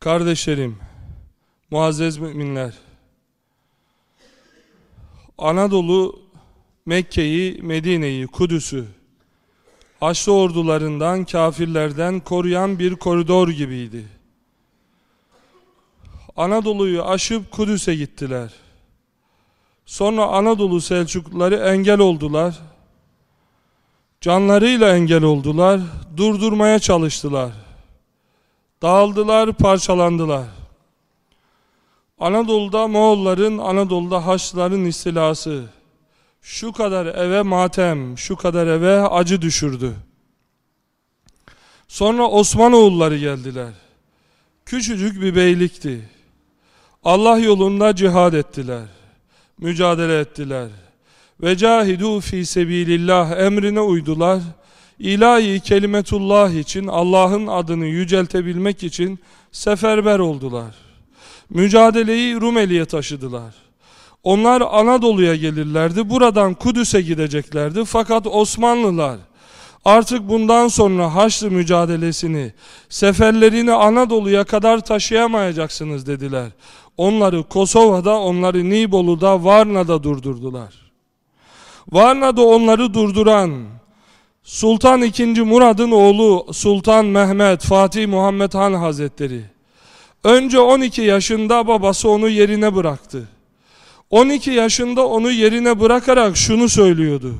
Kardeşlerim, muazzez müminler, Anadolu, Mekke'yi, Medine'yi, Kudüs'ü, Haçlı ordularından, kafirlerden koruyan bir koridor gibiydi. Anadolu'yu aşıp Kudüs'e gittiler. Sonra Anadolu Selçukluları engel oldular. Canlarıyla engel oldular, durdurmaya çalıştılar. Dağıldılar, parçalandılar. Anadolu'da Moğolların, Anadolu'da Haçlıların istilası. Şu kadar eve matem, şu kadar eve acı düşürdü. Sonra Osmanoğulları geldiler. Küçücük bir beylikti. Allah yolunda cihad ettiler. Mücadele ettiler. Ve cahidu fi sebilillah emrine uydular. İlahi kelimetullah için Allah'ın adını yüceltebilmek için seferber oldular. Mücadeleyi Rumeli'ye taşıdılar. Onlar Anadolu'ya gelirlerdi. Buradan Kudüs'e gideceklerdi. Fakat Osmanlılar artık bundan sonra Haçlı mücadelesini, seferlerini Anadolu'ya kadar taşıyamayacaksınız dediler. Onları Kosova'da, onları Nibolu'da, Varna'da durdurdular. Varna'da onları durduran Sultan II. Murad'ın oğlu Sultan Mehmet Fatih Muhammed Han Hazretleri önce 12 yaşında babası onu yerine bıraktı. 12 yaşında onu yerine bırakarak şunu söylüyordu.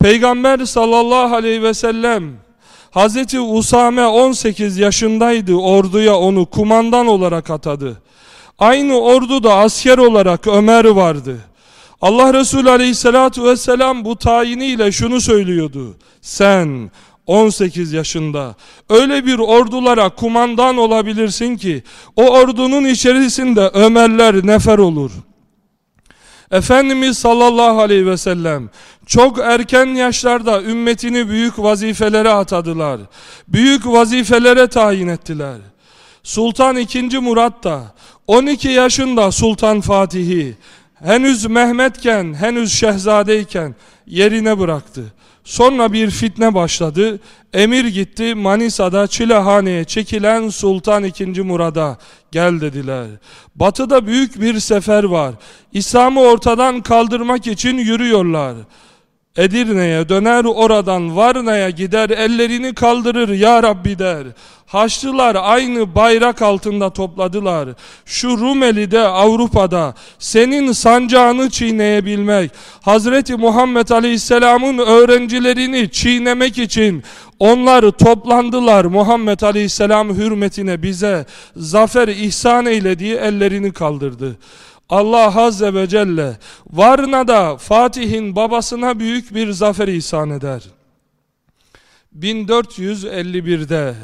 Peygamber sallallahu aleyhi ve sellem Hazreti Usame 18 yaşındaydı orduya onu kumandan olarak atadı. Aynı orduda asker olarak Ömer vardı. Allah Resulü aleyhissalatu vesselam bu tayiniyle şunu söylüyordu. Sen 18 yaşında öyle bir ordulara kumandan olabilirsin ki o ordunun içerisinde Ömerler nefer olur. Efendimiz sallallahu aleyhi ve sellem çok erken yaşlarda ümmetini büyük vazifelere atadılar. Büyük vazifelere tayin ettiler. Sultan II. Murat da 12 yaşında Sultan Fatih'i henüz Mehmetken, henüz şehzadeyken yerine bıraktı. Sonra bir fitne başladı. Emir gitti Manisa'da Çilehane'ye çekilen Sultan II. Murad'a gel dediler. Batıda büyük bir sefer var. İslam'ı ortadan kaldırmak için yürüyorlar. Edirne'ye döner oradan Varna'ya gider ellerini kaldırır ya Rabbi der. Haçlılar aynı bayrak altında topladılar. Şu Rumeli'de Avrupa'da senin sancağını çiğneyebilmek, Hazreti Muhammed Aleyhisselam'ın öğrencilerini çiğnemek için onlar toplandılar Muhammed Aleyhisselam hürmetine bize zafer ihsan eylediği ellerini kaldırdı. Allah Azze ve Celle Varna'da Fatih'in babasına büyük bir zafer ihsan eder. 1451'de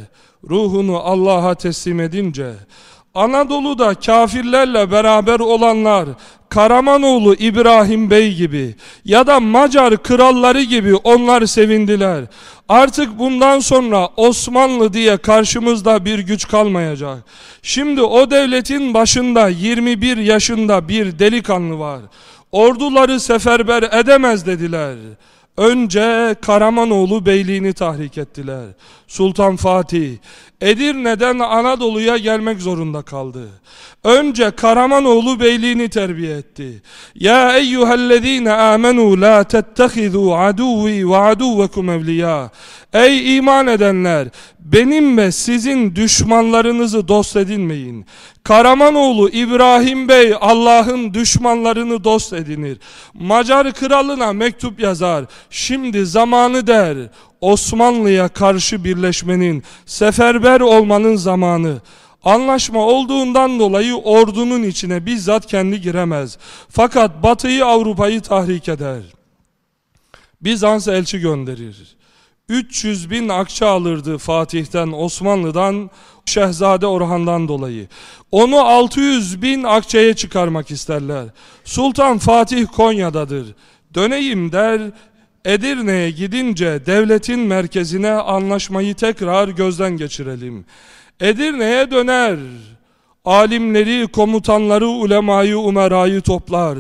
ruhunu Allah'a teslim edince Anadolu'da kafirlerle beraber olanlar Karamanoğlu İbrahim Bey gibi ya da Macar kralları gibi onlar sevindiler. Artık bundan sonra Osmanlı diye karşımızda bir güç kalmayacak. Şimdi o devletin başında 21 yaşında bir delikanlı var. Orduları seferber edemez dediler. Önce Karamanoğlu beyliğini tahrik ettiler. Sultan Fatih Edirne'den Anadolu'ya gelmek zorunda kaldı. Önce Karamanoğlu beyliğini terbiye etti. Ya eyyühellezine amenu la tettehizu aduvi ve aduvekum evliya. Ey iman edenler benim ve sizin düşmanlarınızı dost edinmeyin. Karamanoğlu İbrahim Bey Allah'ın düşmanlarını dost edinir. Macar kralına mektup yazar. Şimdi zamanı der. Osmanlı'ya karşı birleşmenin, seferber olmanın zamanı. Anlaşma olduğundan dolayı ordunun içine bizzat kendi giremez. Fakat Batı'yı Avrupa'yı tahrik eder. Bizans elçi gönderir. 300 bin akçe alırdı Fatih'ten, Osmanlı'dan, Şehzade Orhan'dan dolayı. Onu 600 bin akçeye çıkarmak isterler. Sultan Fatih Konya'dadır. Döneyim der, Edirne'ye gidince devletin merkezine anlaşmayı tekrar gözden geçirelim. Edirne'ye döner. Alimleri, komutanları, ulemayı, umerayı toplar.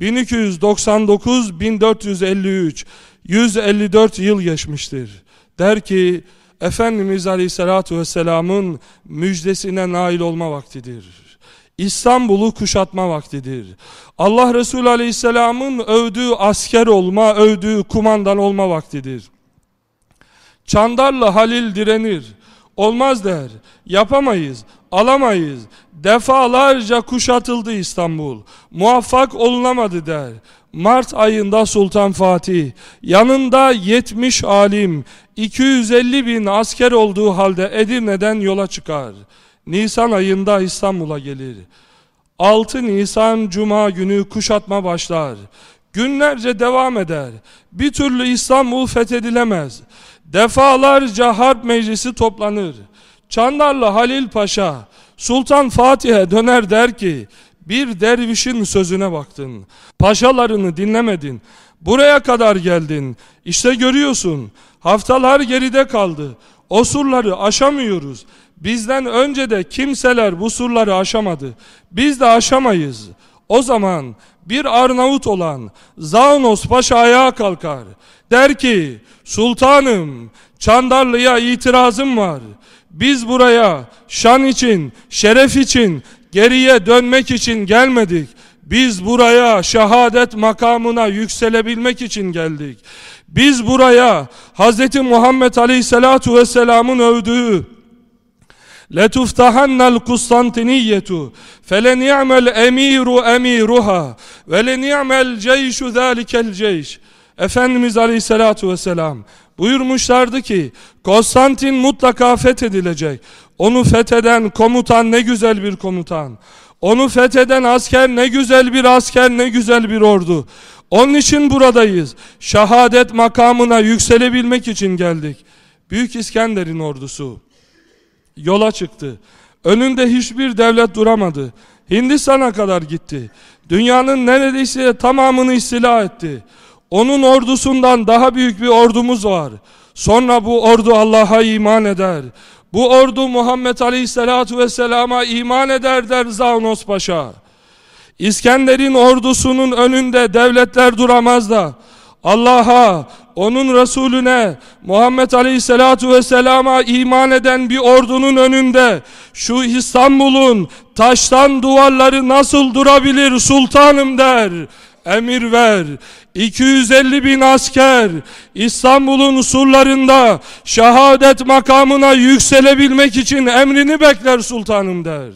1299-1453 154 yıl geçmiştir. Der ki Efendimiz Aleyhisselatü Vesselam'ın müjdesine nail olma vaktidir. İstanbul'u kuşatma vaktidir. Allah Resulü Aleyhisselam'ın övdüğü asker olma, övdüğü kumandan olma vaktidir. Çandarlı Halil direnir. Olmaz der. Yapamayız, alamayız. Defalarca kuşatıldı İstanbul. Muvaffak olunamadı der. Mart ayında Sultan Fatih, yanında 70 alim, 250 bin asker olduğu halde Edirne'den yola çıkar. Nisan ayında İstanbul'a gelir. 6 Nisan Cuma günü kuşatma başlar. Günlerce devam eder. Bir türlü İstanbul fethedilemez. Defalarca harp meclisi toplanır. Çandarlı Halil Paşa Sultan Fatih'e döner der ki bir dervişin sözüne baktın. Paşalarını dinlemedin. Buraya kadar geldin. İşte görüyorsun. Haftalar geride kaldı. O surları aşamıyoruz. Bizden önce de kimseler bu surları aşamadı. Biz de aşamayız. O zaman bir Arnavut olan Zaunos Paşa ayağa kalkar. Der ki sultanım Çandarlı'ya itirazım var. Biz buraya şan için, şeref için, geriye dönmek için gelmedik. Biz buraya şehadet makamına yükselebilmek için geldik. Biz buraya Hz. Muhammed Aleyhisselatu Vesselam'ın övdüğü لَتُفْتَحَنَّ الْقُسْطَنْتِنِيَّةُ فَلَنِعْمَ الْاَم۪يرُ اَم۪يرُهَا وَلَنِعْمَ الْجَيْشُ ذَٰلِكَ الْجَيْشِ Efendimiz Aleyhisselatu Vesselam buyurmuşlardı ki Konstantin mutlaka fethedilecek. Onu fetheden komutan ne güzel bir komutan. Onu fetheden asker ne güzel bir asker ne güzel bir ordu. Onun için buradayız. Şehadet makamına yükselebilmek için geldik. Büyük İskender'in ordusu yola çıktı. Önünde hiçbir devlet duramadı. Hindistan'a kadar gitti. Dünyanın neredeyse tamamını istila etti. Onun ordusundan daha büyük bir ordumuz var. Sonra bu ordu Allah'a iman eder. Bu ordu Muhammed Aleyhisselatü Vesselam'a iman eder der Zaunos Paşa. İskender'in ordusunun önünde devletler duramaz da Allah'a, onun Resulüne, Muhammed Aleyhisselatu Vesselam'a iman eden bir ordunun önünde şu İstanbul'un taştan duvarları nasıl durabilir sultanım der. Emir ver. 250 bin asker İstanbul'un surlarında şehadet makamına yükselebilmek için emrini bekler sultanım der.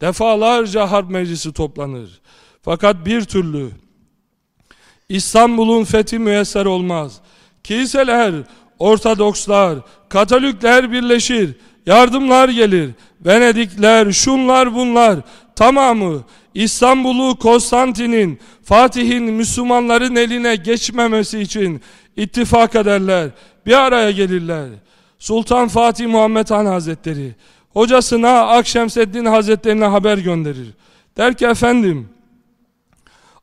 Defalarca harp meclisi toplanır. Fakat bir türlü İstanbul'un fethi müyesser olmaz. Kiliseler, Ortodokslar, Katolikler birleşir. Yardımlar gelir. Venedikler, şunlar bunlar. Tamamı İstanbul'u Konstantin'in, Fatih'in Müslümanların eline geçmemesi için ittifak ederler. Bir araya gelirler. Sultan Fatih Muhammed Han Hazretleri hocasına Akşemseddin Hazretlerine haber gönderir. Der ki efendim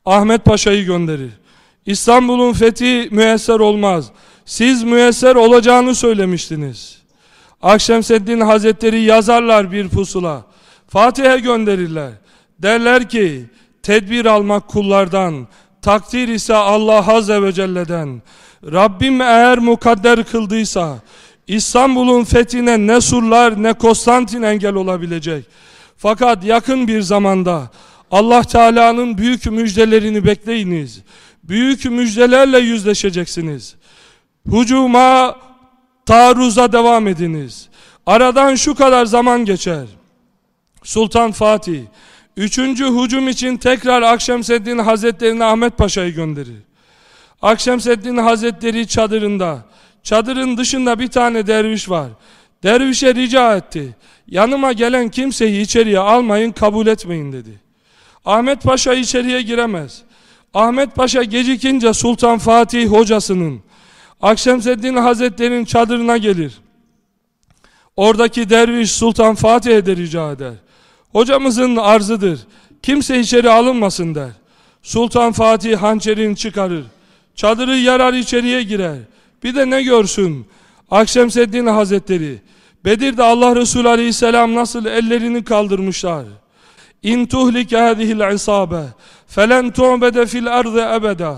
Ahmet Paşa'yı gönderir. İstanbul'un fethi müyesser olmaz. Siz müyesser olacağını söylemiştiniz. Akşemseddin Hazretleri yazarlar bir pusula. Fatih'e gönderirler. Derler ki tedbir almak kullardan, takdir ise Allah Azze ve Celle'den. Rabbim eğer mukadder kıldıysa İstanbul'un fethine ne surlar ne Konstantin engel olabilecek. Fakat yakın bir zamanda Allah Teala'nın büyük müjdelerini bekleyiniz büyük müjdelerle yüzleşeceksiniz. Hucuma, taarruza devam ediniz. Aradan şu kadar zaman geçer. Sultan Fatih, üçüncü hücum için tekrar Akşemseddin Hazretlerine Ahmet Paşa'yı gönderir. Akşemseddin Hazretleri çadırında, çadırın dışında bir tane derviş var. Dervişe rica etti. Yanıma gelen kimseyi içeriye almayın, kabul etmeyin dedi. Ahmet Paşa içeriye giremez. Ahmet Paşa gecikince Sultan Fatih hocasının Akşemseddin Hazretleri'nin çadırına gelir. Oradaki derviş Sultan Fatih'e de rica eder. Hocamızın arzıdır. Kimse içeri alınmasın der. Sultan Fatih hançerini çıkarır. Çadırı yarar içeriye girer. Bir de ne görsün? Akşemseddin Hazretleri. Bedir'de Allah Resulü Aleyhisselam nasıl ellerini kaldırmışlar. İn tuhlik hadihil isabe felen tu'bede fil ardı ebeda.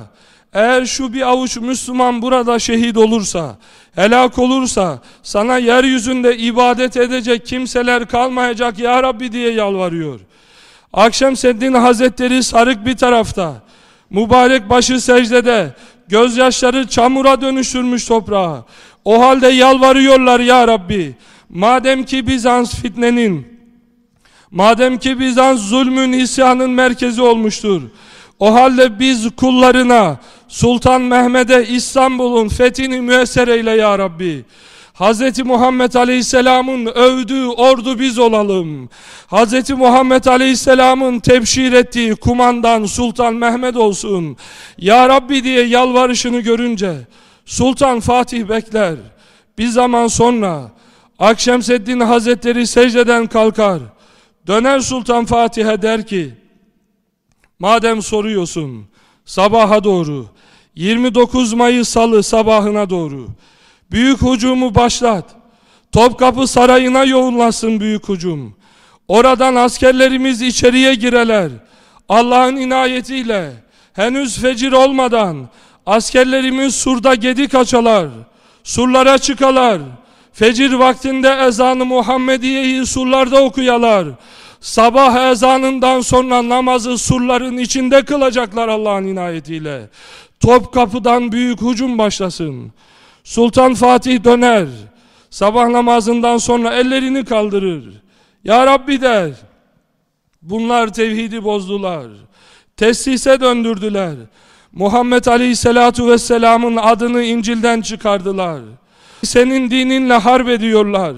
eğer şu bir avuç Müslüman burada şehit olursa, helak olursa, sana yeryüzünde ibadet edecek kimseler kalmayacak ya Rabbi diye yalvarıyor. Akşam Seddin Hazretleri sarık bir tarafta, mübarek başı secdede, gözyaşları çamura dönüştürmüş toprağa. O halde yalvarıyorlar ya Rabbi. Madem ki Bizans fitnenin, madem ki Bizans zulmün isyanın merkezi olmuştur. O halde biz kullarına Sultan Mehmet'e İstanbul'un fethini müesser eyle ya Rabbi. Hz. Muhammed Aleyhisselam'ın övdüğü ordu biz olalım. Hz. Muhammed Aleyhisselam'ın tebşir ettiği kumandan Sultan Mehmet olsun. Ya Rabbi diye yalvarışını görünce Sultan Fatih bekler. Bir zaman sonra Akşemseddin Hazretleri secdeden kalkar. Döner Sultan Fatih'e der ki Madem soruyorsun sabaha doğru 29 Mayıs salı sabahına doğru büyük hucumu başlat. Topkapı Sarayı'na yoğunlaşsın büyük hucum. Oradan askerlerimiz içeriye gireler. Allah'ın inayetiyle henüz fecir olmadan askerlerimiz surda gedik açalar. Surlara çıkalar. Fecir vaktinde ezanı Muhammediye'yi surlarda okuyalar. Sabah ezanından sonra namazı surların içinde kılacaklar Allah'ın inayetiyle. Top kapıdan büyük hücum başlasın. Sultan Fatih döner. Sabah namazından sonra ellerini kaldırır. Ya Rabbi der. Bunlar tevhidi bozdular. Tesise döndürdüler. Muhammed Aleyhisselatu Vesselam'ın adını İncil'den çıkardılar. Senin dininle harp ediyorlar.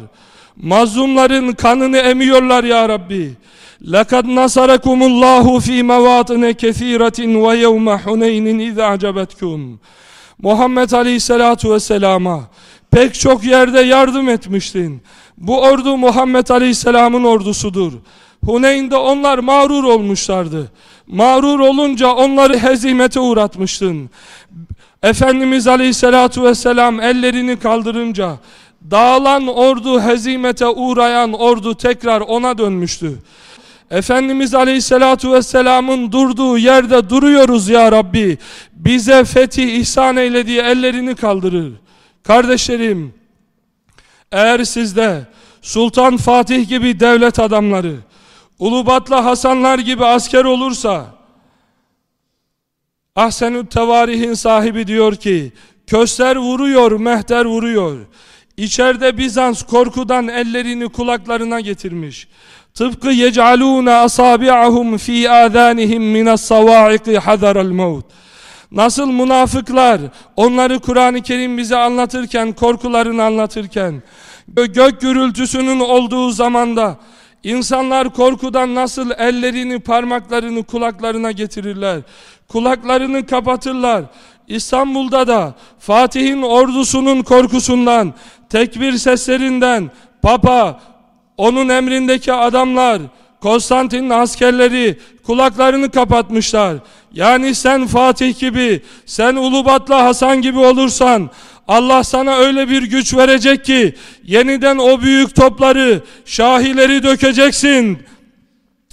Mazlumların kanını emiyorlar ya Rabbi. لَقَدْ نَصَرَكُمُ اللّٰهُ ف۪ي مَوَاطِنَ كَث۪يرَةٍ وَيَوْمَ حُنَيْنٍ اِذَا عَجَبَتْكُمْ Muhammed Aleyhisselatu Vesselam'a pek çok yerde yardım etmiştin. Bu ordu Muhammed Aleyhisselam'ın ordusudur. Huneyn'de onlar mağrur olmuşlardı. Mağrur olunca onları hezimete uğratmıştın. Efendimiz Aleyhisselatu Vesselam ellerini kaldırınca dağılan ordu hezimete uğrayan ordu tekrar ona dönmüştü. Efendimiz Aleyhisselatu Vesselam'ın durduğu yerde duruyoruz ya Rabbi. Bize fethi ihsan eyle diye ellerini kaldırır. Kardeşlerim, eğer sizde Sultan Fatih gibi devlet adamları, Ulubatlı Hasanlar gibi asker olursa, Ahsenü Tevarihin sahibi diyor ki, köster vuruyor, mehter vuruyor. İçeride Bizans korkudan ellerini kulaklarına getirmiş. Tıpkı yec'alûne asâbi'ahum fî âzânihim minas-savâ'iqi hadaral mevt. Nasıl münafıklar onları Kur'an-ı Kerim bize anlatırken, korkularını anlatırken, gök gürültüsünün olduğu zamanda insanlar korkudan nasıl ellerini, parmaklarını kulaklarına getirirler. Kulaklarını kapatırlar. İstanbul'da da Fatih'in ordusunun korkusundan, tekbir seslerinden, Papa, onun emrindeki adamlar, Konstantin'in askerleri kulaklarını kapatmışlar. Yani sen Fatih gibi, sen Ulubatlı Hasan gibi olursan, Allah sana öyle bir güç verecek ki, yeniden o büyük topları, şahileri dökeceksin.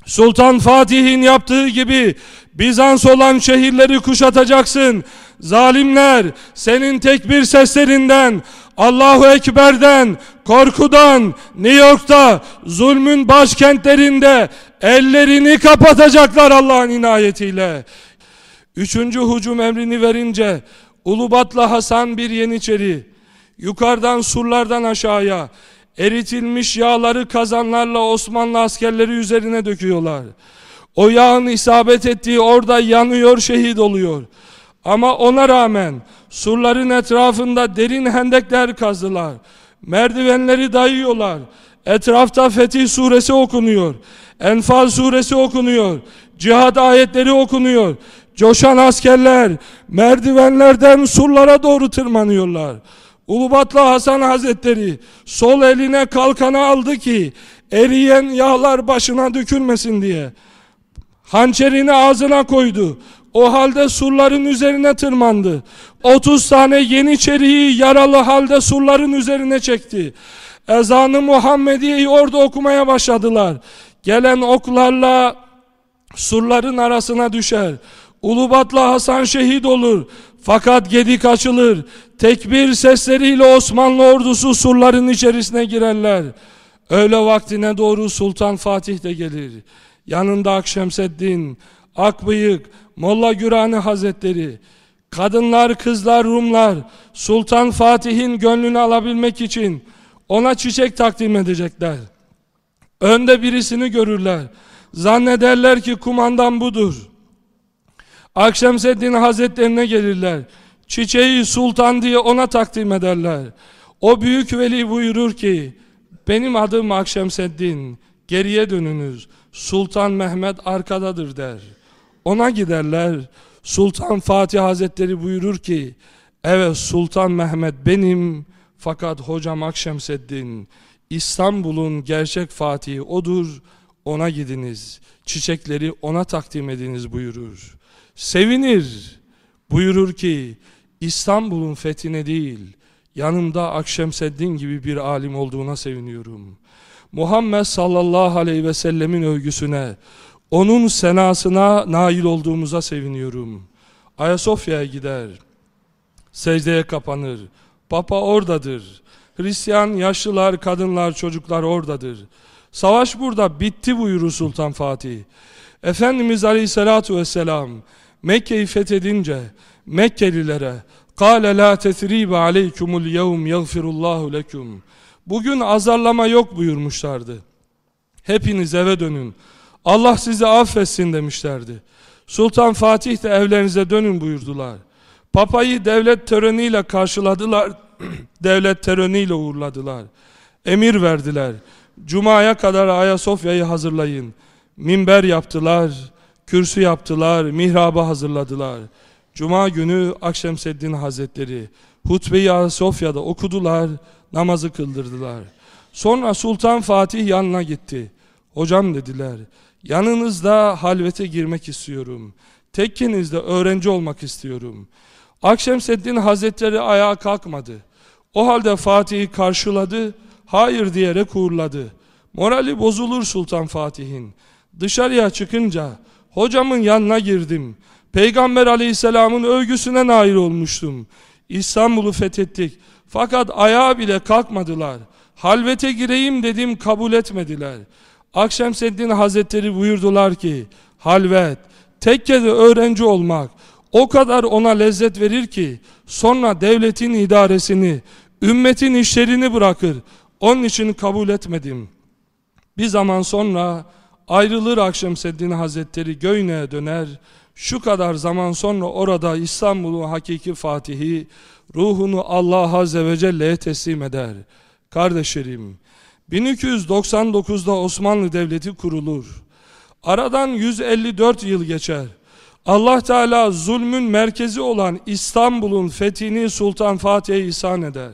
Sultan Fatih'in yaptığı gibi, Bizans olan şehirleri kuşatacaksın. Zalimler senin tekbir seslerinden, Allahu Ekber'den, korkudan, New York'ta, zulmün başkentlerinde ellerini kapatacaklar Allah'ın inayetiyle. Üçüncü hücum emrini verince Ulubatlı Hasan bir yeniçeri yukarıdan surlardan aşağıya eritilmiş yağları kazanlarla Osmanlı askerleri üzerine döküyorlar. O yağın isabet ettiği orada yanıyor şehit oluyor. Ama ona rağmen surların etrafında derin hendekler kazdılar. Merdivenleri dayıyorlar. Etrafta Fetih suresi okunuyor. Enfal suresi okunuyor. Cihad ayetleri okunuyor. Coşan askerler merdivenlerden surlara doğru tırmanıyorlar. Ulubatlı Hasan Hazretleri sol eline kalkanı aldı ki eriyen yağlar başına dökülmesin diye. Hançerini ağzına koydu. O halde surların üzerine tırmandı. 30 tane yeniçeriyi yaralı halde surların üzerine çekti. Ezanı Muhammediye'yi orada okumaya başladılar. Gelen oklarla surların arasına düşer. Ulubatlı Hasan şehit olur. Fakat gedik açılır. Tekbir sesleriyle Osmanlı ordusu surların içerisine girerler. Öğle vaktine doğru Sultan Fatih de gelir. Yanında Akşemseddin, Akbıyık, Molla Gürani Hazretleri, kadınlar, kızlar, Rumlar, Sultan Fatih'in gönlünü alabilmek için ona çiçek takdim edecekler. Önde birisini görürler. Zannederler ki kumandan budur. Akşemseddin Hazretlerine gelirler. Çiçeği sultan diye ona takdim ederler. O büyük veli buyurur ki, benim adım Akşemseddin, geriye dönünüz, Sultan Mehmet arkadadır der. Ona giderler, Sultan Fatih Hazretleri buyurur ki, evet Sultan Mehmet benim, fakat hocam Akşemseddin, İstanbul'un gerçek Fatihi odur, ona gidiniz, çiçekleri ona takdim ediniz buyurur. Sevinir, buyurur ki, İstanbul'un fethine değil, yanımda Akşemseddin gibi bir alim olduğuna seviniyorum. Muhammed sallallahu aleyhi ve sellemin övgüsüne, onun senasına nail olduğumuza seviniyorum. Ayasofya'ya gider, secdeye kapanır, Papa oradadır. Hristiyan yaşlılar, kadınlar, çocuklar oradadır. Savaş burada bitti buyurur Sultan Fatih. Efendimiz Aleyhisselatü Vesselam Mekke'yi fethedince Mekkelilere قَالَ لَا تَثْرِيبَ عَلَيْكُمُ الْيَوْمْ يَغْفِرُ اللّٰهُ لَكُمْ Bugün azarlama yok buyurmuşlardı. Hepiniz eve dönün. Allah sizi affetsin demişlerdi. Sultan Fatih de evlerinize dönün buyurdular. Papayı devlet töreniyle karşıladılar. devlet töreniyle uğurladılar. Emir verdiler. Cuma'ya kadar Ayasofya'yı hazırlayın. Minber yaptılar, kürsü yaptılar, mihrabı hazırladılar. Cuma günü Akşemseddin Hazretleri hutbeyi Ayasofya'da okudular, namazı kıldırdılar. Sonra Sultan Fatih yanına gitti. Hocam dediler, yanınızda halvete girmek istiyorum. Tekkenizde öğrenci olmak istiyorum. Akşemseddin Hazretleri ayağa kalkmadı. O halde Fatih'i karşıladı, hayır diyerek uğurladı. Morali bozulur Sultan Fatih'in. Dışarıya çıkınca hocamın yanına girdim. Peygamber aleyhisselamın övgüsüne nail olmuştum. İstanbul'u fethettik. Fakat ayağa bile kalkmadılar. Halvete gireyim dedim kabul etmediler. Akşemseddin Hazretleri buyurdular ki, halvet, tekkede öğrenci olmak, o kadar ona lezzet verir ki sonra devletin idaresini, ümmetin işlerini bırakır. Onun için kabul etmedim. Bir zaman sonra ayrılır Akşemseddin Hazretleri Göyne'ye döner. Şu kadar zaman sonra orada İstanbul'un hakiki fatihi ruhunu Allah Azze ve Celle'ye teslim eder. Kardeşlerim, 1299'da Osmanlı Devleti kurulur. Aradan 154 yıl geçer. Allah Teala zulmün merkezi olan İstanbul'un fethini Sultan Fatih'e ihsan eder.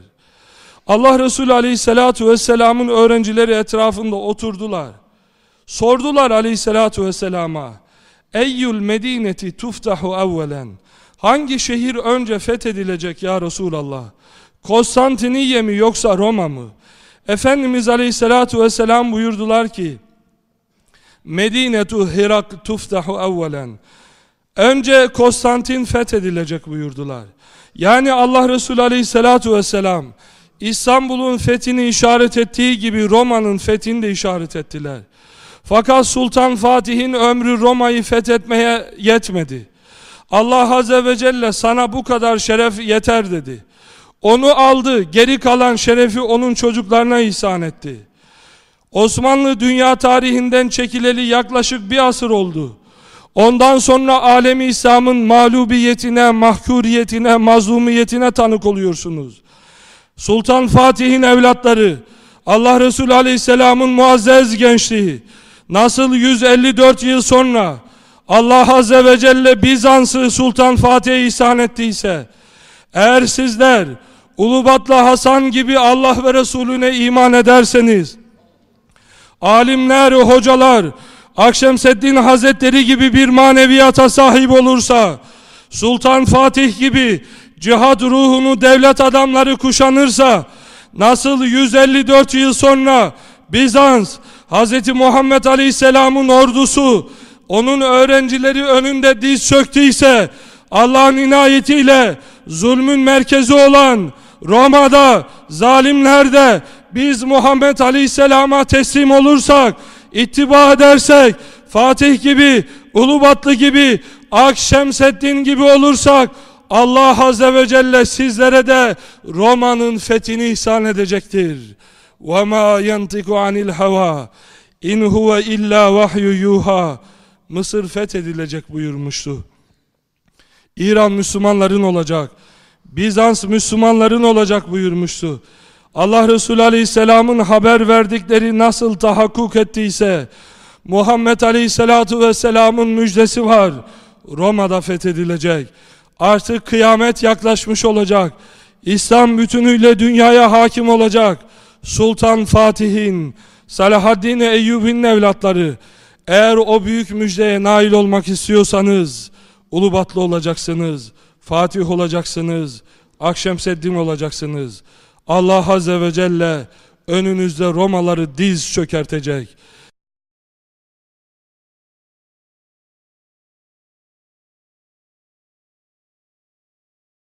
Allah Resulü Aleyhisselatü Vesselam'ın öğrencileri etrafında oturdular. Sordular Aleyhisselatü Vesselam'a Eyyül medineti tuftahu evvelen Hangi şehir önce fethedilecek ya Resulallah? Konstantiniye mi yoksa Roma mı? Efendimiz Aleyhisselatü Vesselam buyurdular ki Medinetu Hirak tuftahu evvelen Önce Konstantin fethedilecek buyurdular. Yani Allah Resulü Aleyhisselatü Vesselam İstanbul'un fethini işaret ettiği gibi Roma'nın fethini de işaret ettiler. Fakat Sultan Fatih'in ömrü Roma'yı fethetmeye yetmedi. Allah Azze ve Celle sana bu kadar şeref yeter dedi. Onu aldı, geri kalan şerefi onun çocuklarına ihsan etti. Osmanlı dünya tarihinden çekileli yaklaşık bir asır oldu. Ondan sonra alemi İslam'ın mağlubiyetine, mahkuriyetine, mazlumiyetine tanık oluyorsunuz. Sultan Fatih'in evlatları, Allah Resulü Aleyhisselam'ın muazzez gençliği, nasıl 154 yıl sonra Allah Azze ve Celle Bizans'ı Sultan Fatih'e ihsan ettiyse, eğer sizler Ulubatlı Hasan gibi Allah ve Resulüne iman ederseniz, alimler, hocalar, Akşemseddin Hazretleri gibi bir maneviyata sahip olursa, Sultan Fatih gibi cihad ruhunu devlet adamları kuşanırsa, nasıl 154 yıl sonra Bizans, Hz. Muhammed Aleyhisselam'ın ordusu, onun öğrencileri önünde diz çöktüyse, Allah'ın inayetiyle zulmün merkezi olan Roma'da, zalimlerde biz Muhammed Aleyhisselam'a teslim olursak, ittiba edersek, Fatih gibi, Ulubatlı gibi, Akşemseddin gibi olursak, Allah Azze ve Celle sizlere de Roma'nın fethini ihsan edecektir. وَمَا يَنْتِقُ عَنِ الْهَوَى اِنْ هُوَ اِلَّا وَحْيُ يُوهَا Mısır fethedilecek buyurmuştu. İran Müslümanların olacak. Bizans Müslümanların olacak buyurmuştu. Allah Resulü Aleyhisselam'ın haber verdikleri nasıl tahakkuk ettiyse Muhammed Aleyhisselatu Vesselam'ın müjdesi var. Roma'da fethedilecek. Artık kıyamet yaklaşmış olacak. İslam bütünüyle dünyaya hakim olacak. Sultan Fatih'in, Salahaddin Eyyubi'nin evlatları eğer o büyük müjdeye nail olmak istiyorsanız Ulubatlı olacaksınız, Fatih olacaksınız, Akşemseddin olacaksınız. Allah Azze ve Celle önünüzde Romaları diz çökertecek.